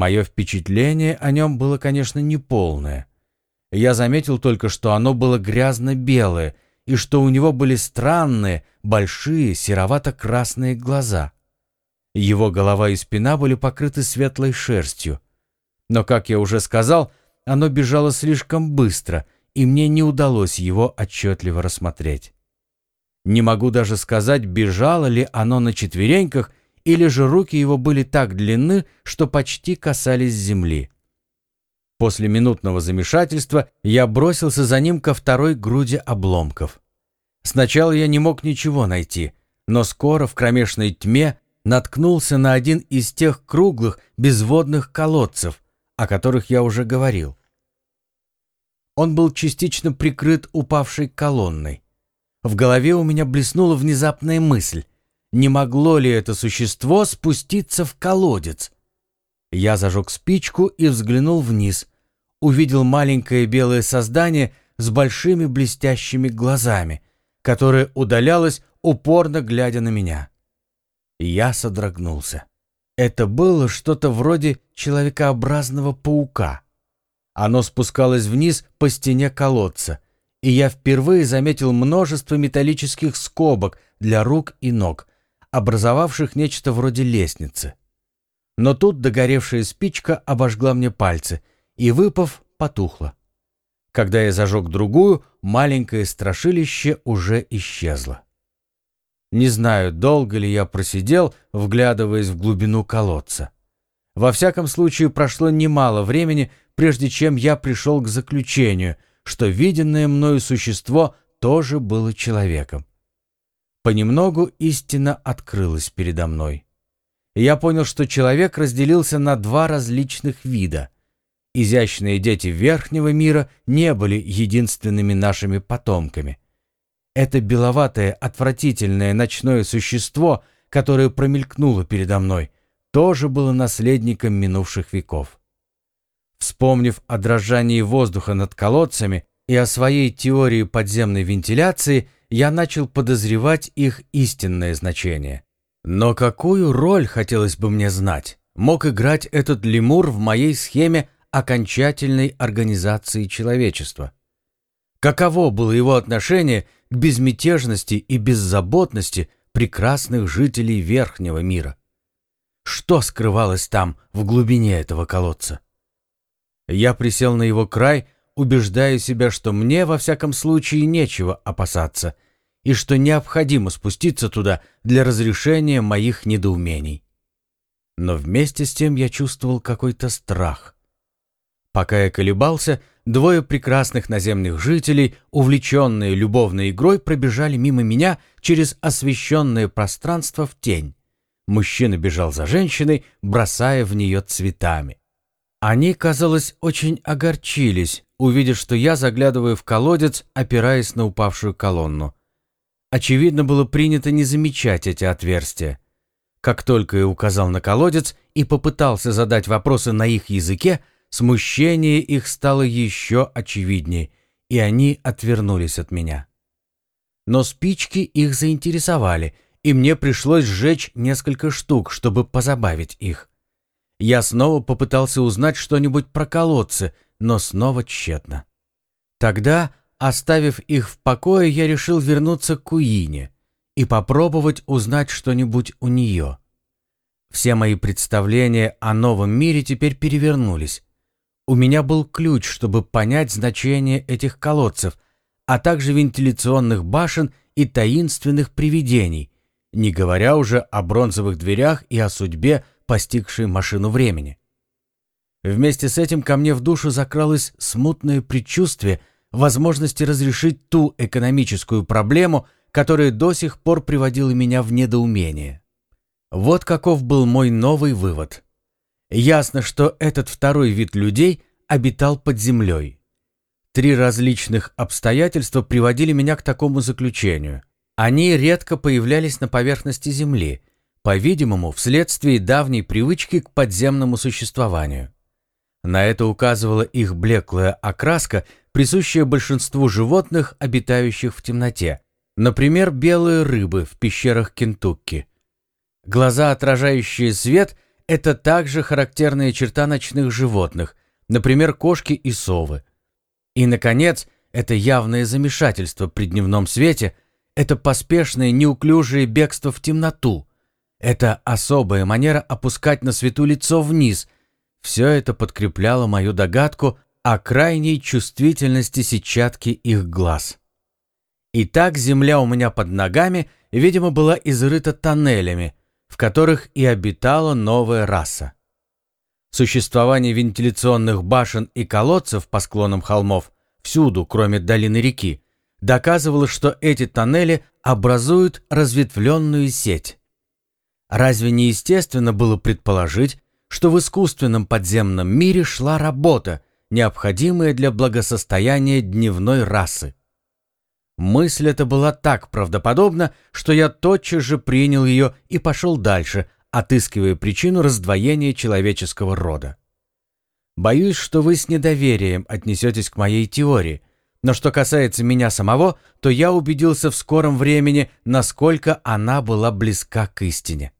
Мое впечатление о нем было, конечно, неполное. Я заметил только, что оно было грязно-белое, и что у него были странные, большие, серовато-красные глаза. Его голова и спина были покрыты светлой шерстью. Но, как я уже сказал, оно бежало слишком быстро, и мне не удалось его отчетливо рассмотреть. Не могу даже сказать, бежало ли оно на четвереньках, или же руки его были так длинны, что почти касались земли. После минутного замешательства я бросился за ним ко второй груди обломков. Сначала я не мог ничего найти, но скоро в кромешной тьме наткнулся на один из тех круглых безводных колодцев, о которых я уже говорил. Он был частично прикрыт упавшей колонной. В голове у меня блеснула внезапная мысль. Не могло ли это существо спуститься в колодец? Я зажег спичку и взглянул вниз, увидел маленькое белое создание с большими блестящими глазами, которое удалялось, упорно глядя на меня. Я содрогнулся. Это было что-то вроде человекообразного паука. Оно спускалось вниз по стене колодца, и я впервые заметил множество металлических скобок для рук и ног, образовавших нечто вроде лестницы. Но тут догоревшая спичка обожгла мне пальцы, и, выпав, потухла. Когда я зажег другую, маленькое страшилище уже исчезло. Не знаю, долго ли я просидел, вглядываясь в глубину колодца. Во всяком случае, прошло немало времени, прежде чем я пришел к заключению, что виденное мною существо тоже было человеком. Понемногу истина открылась передо мной. Я понял, что человек разделился на два различных вида — Изящные дети верхнего мира не были единственными нашими потомками. Это беловатое, отвратительное ночное существо, которое промелькнуло передо мной, тоже было наследником минувших веков. Вспомнив о дрожании воздуха над колодцами и о своей теории подземной вентиляции, я начал подозревать их истинное значение. Но какую роль, хотелось бы мне знать, мог играть этот лемур в моей схеме окончательной организации человечества. Каково было его отношение к безмятежности и беззаботности прекрасных жителей Верхнего мира? Что скрывалось там, в глубине этого колодца? Я присел на его край, убеждая себя, что мне, во всяком случае, нечего опасаться, и что необходимо спуститься туда для разрешения моих недоумений. Но вместе с тем я чувствовал какой-то страх — Пока я колебался, двое прекрасных наземных жителей, увлеченные любовной игрой, пробежали мимо меня через освещенное пространство в тень. Мужчина бежал за женщиной, бросая в нее цветами. Они, казалось, очень огорчились, увидев, что я заглядываю в колодец, опираясь на упавшую колонну. Очевидно, было принято не замечать эти отверстия. Как только я указал на колодец и попытался задать вопросы на их языке, Смущение их стало еще очевиднее, и они отвернулись от меня. Но спички их заинтересовали, и мне пришлось сжечь несколько штук, чтобы позабавить их. Я снова попытался узнать что-нибудь про колодцы, но снова тщетно. Тогда, оставив их в покое, я решил вернуться к Куине и попробовать узнать что-нибудь у нее. Все мои представления о новом мире теперь перевернулись. У меня был ключ, чтобы понять значение этих колодцев, а также вентиляционных башен и таинственных привидений, не говоря уже о бронзовых дверях и о судьбе, постигшей машину времени. Вместе с этим ко мне в душу закралось смутное предчувствие возможности разрешить ту экономическую проблему, которая до сих пор приводила меня в недоумение. Вот каков был мой новый вывод. Ясно, что этот второй вид людей обитал под землей. Три различных обстоятельства приводили меня к такому заключению. Они редко появлялись на поверхности Земли, по-видимому, вследствие давней привычки к подземному существованию. На это указывала их блеклая окраска, присущая большинству животных, обитающих в темноте, например, белые рыбы в пещерах Кентукки. Глаза, отражающие свет – это также характерная черта ночных животных, например, кошки и совы. И, наконец, это явное замешательство при дневном свете, это поспешное неуклюжее бегство в темноту, это особая манера опускать на свету лицо вниз. Все это подкрепляло мою догадку о крайней чувствительности сетчатки их глаз. Итак, земля у меня под ногами, видимо, была изрыта тоннелями, в которых и обитала новая раса. Существование вентиляционных башен и колодцев по склонам холмов, всюду, кроме долины реки, доказывало, что эти тоннели образуют разветвленную сеть. Разве не естественно было предположить, что в искусственном подземном мире шла работа, необходимая для благосостояния дневной расы? Мысль эта была так правдоподобна, что я тотчас же принял ее и пошел дальше, отыскивая причину раздвоения человеческого рода. Боюсь, что вы с недоверием отнесетесь к моей теории, но что касается меня самого, то я убедился в скором времени, насколько она была близка к истине.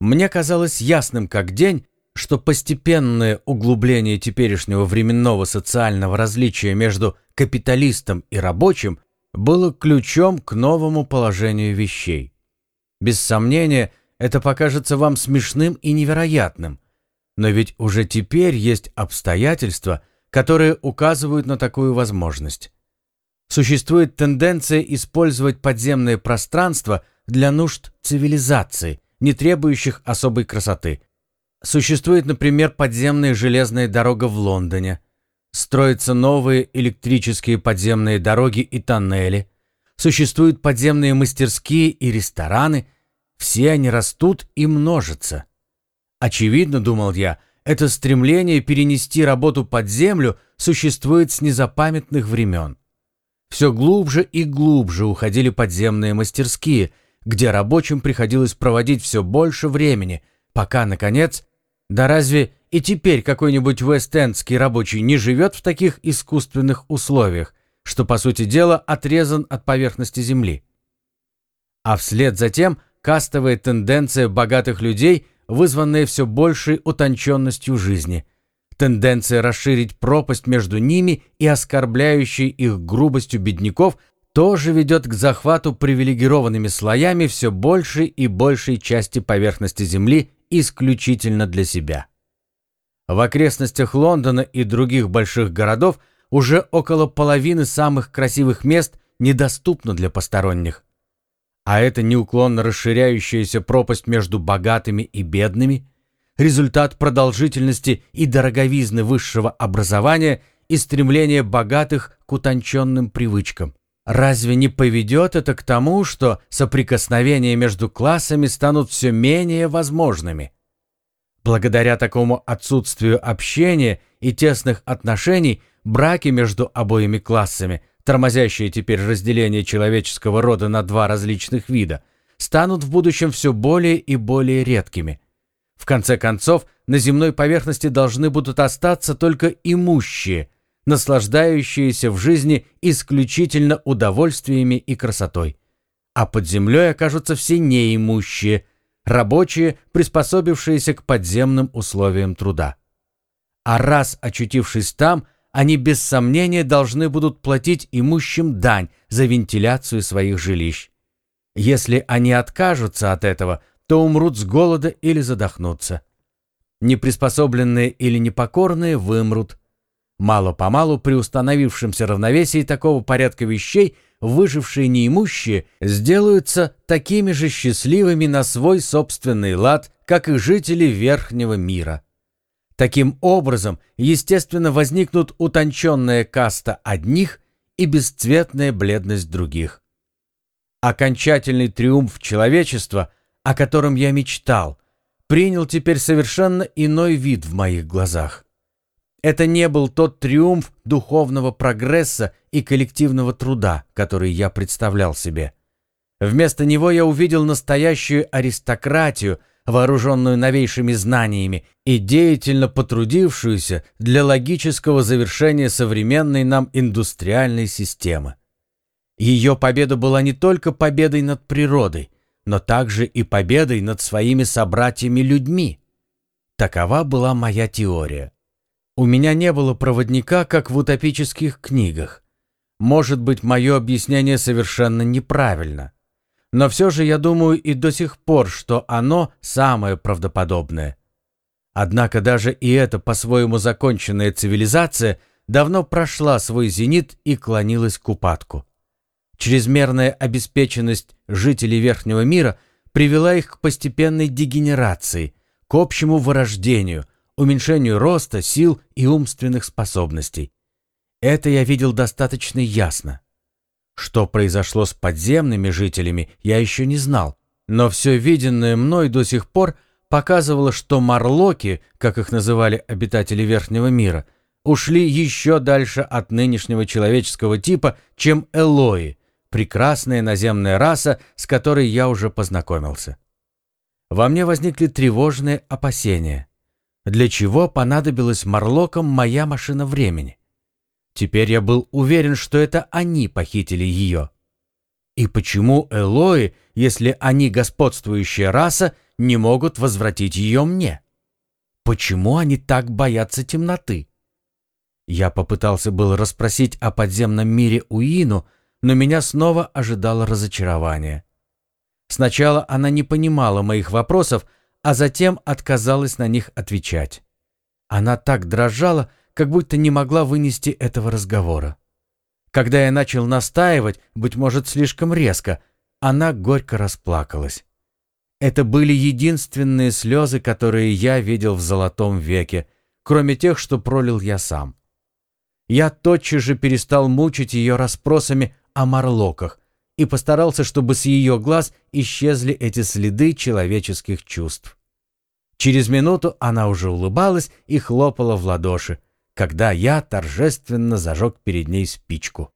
Мне казалось ясным как день, что постепенное углубление теперешнего временного социального различия между капиталистом и рабочим было ключом к новому положению вещей. Без сомнения, это покажется вам смешным и невероятным, но ведь уже теперь есть обстоятельства, которые указывают на такую возможность. Существует тенденция использовать подземное пространство для нужд цивилизации – не требующих особой красоты. Существует, например, подземная железная дорога в Лондоне. Строятся новые электрические подземные дороги и тоннели. Существуют подземные мастерские и рестораны. Все они растут и множатся. Очевидно, думал я, это стремление перенести работу под землю существует с незапамятных времен. Все глубже и глубже уходили подземные мастерские – где рабочим приходилось проводить все больше времени, пока, наконец, да разве и теперь какой-нибудь вест-эндский рабочий не живет в таких искусственных условиях, что, по сути дела, отрезан от поверхности земли? А вслед за тем кастовая тенденция богатых людей, вызванная все большей утонченностью жизни, тенденция расширить пропасть между ними и оскорбляющей их грубостью бедняков – тоже ведет к захвату привилегированными слоями все большей и большей части поверхности Земли исключительно для себя. В окрестностях Лондона и других больших городов уже около половины самых красивых мест недоступно для посторонних. А эта неуклонно расширяющаяся пропасть между богатыми и бедными – результат продолжительности и дороговизны высшего образования и стремления богатых к утонченным привычкам. Разве не поведет это к тому, что соприкосновения между классами станут все менее возможными? Благодаря такому отсутствию общения и тесных отношений, браки между обоими классами, тормозящие теперь разделение человеческого рода на два различных вида, станут в будущем все более и более редкими. В конце концов, на земной поверхности должны будут остаться только имущие – наслаждающиеся в жизни исключительно удовольствиями и красотой. А под землей окажутся все неимущие, рабочие, приспособившиеся к подземным условиям труда. А раз очутившись там, они без сомнения должны будут платить имущим дань за вентиляцию своих жилищ. Если они откажутся от этого, то умрут с голода или задохнутся. Неприспособленные или непокорные вымрут, Мало-помалу при установившемся равновесии такого порядка вещей выжившие неимущие сделаются такими же счастливыми на свой собственный лад, как и жители верхнего мира. Таким образом, естественно, возникнут утонченная каста одних и бесцветная бледность других. Окончательный триумф человечества, о котором я мечтал, принял теперь совершенно иной вид в моих глазах. Это не был тот триумф духовного прогресса и коллективного труда, который я представлял себе. Вместо него я увидел настоящую аристократию, вооруженную новейшими знаниями и деятельно потрудившуюся для логического завершения современной нам индустриальной системы. Ее победа была не только победой над природой, но также и победой над своими собратьями-людьми. Такова была моя теория. У меня не было проводника, как в утопических книгах. Может быть, мое объяснение совершенно неправильно. Но все же я думаю и до сих пор, что оно самое правдоподобное. Однако даже и эта по-своему законченная цивилизация давно прошла свой зенит и клонилась к упадку. Чрезмерная обеспеченность жителей Верхнего мира привела их к постепенной дегенерации, к общему вырождению, уменьшению роста, сил и умственных способностей. Это я видел достаточно ясно. Что произошло с подземными жителями, я еще не знал, но все виденное мной до сих пор показывало, что марлоки, как их называли обитатели Верхнего мира, ушли еще дальше от нынешнего человеческого типа, чем элои, прекрасная наземная раса, с которой я уже познакомился. Во мне возникли тревожные опасения. Для чего понадобилась Марлокам моя машина времени? Теперь я был уверен, что это они похитили ее. И почему Элои, если они господствующая раса, не могут возвратить ее мне? Почему они так боятся темноты? Я попытался был расспросить о подземном мире Уину, но меня снова ожидало разочарование. Сначала она не понимала моих вопросов, а затем отказалась на них отвечать. Она так дрожала, как будто не могла вынести этого разговора. Когда я начал настаивать, быть может, слишком резко, она горько расплакалась. Это были единственные слезы, которые я видел в золотом веке, кроме тех, что пролил я сам. Я тотчас же перестал мучить ее расспросами о марлоках и постарался, чтобы с ее глаз исчезли эти следы человеческих чувств. Через минуту она уже улыбалась и хлопала в ладоши, когда я торжественно зажег перед ней спичку.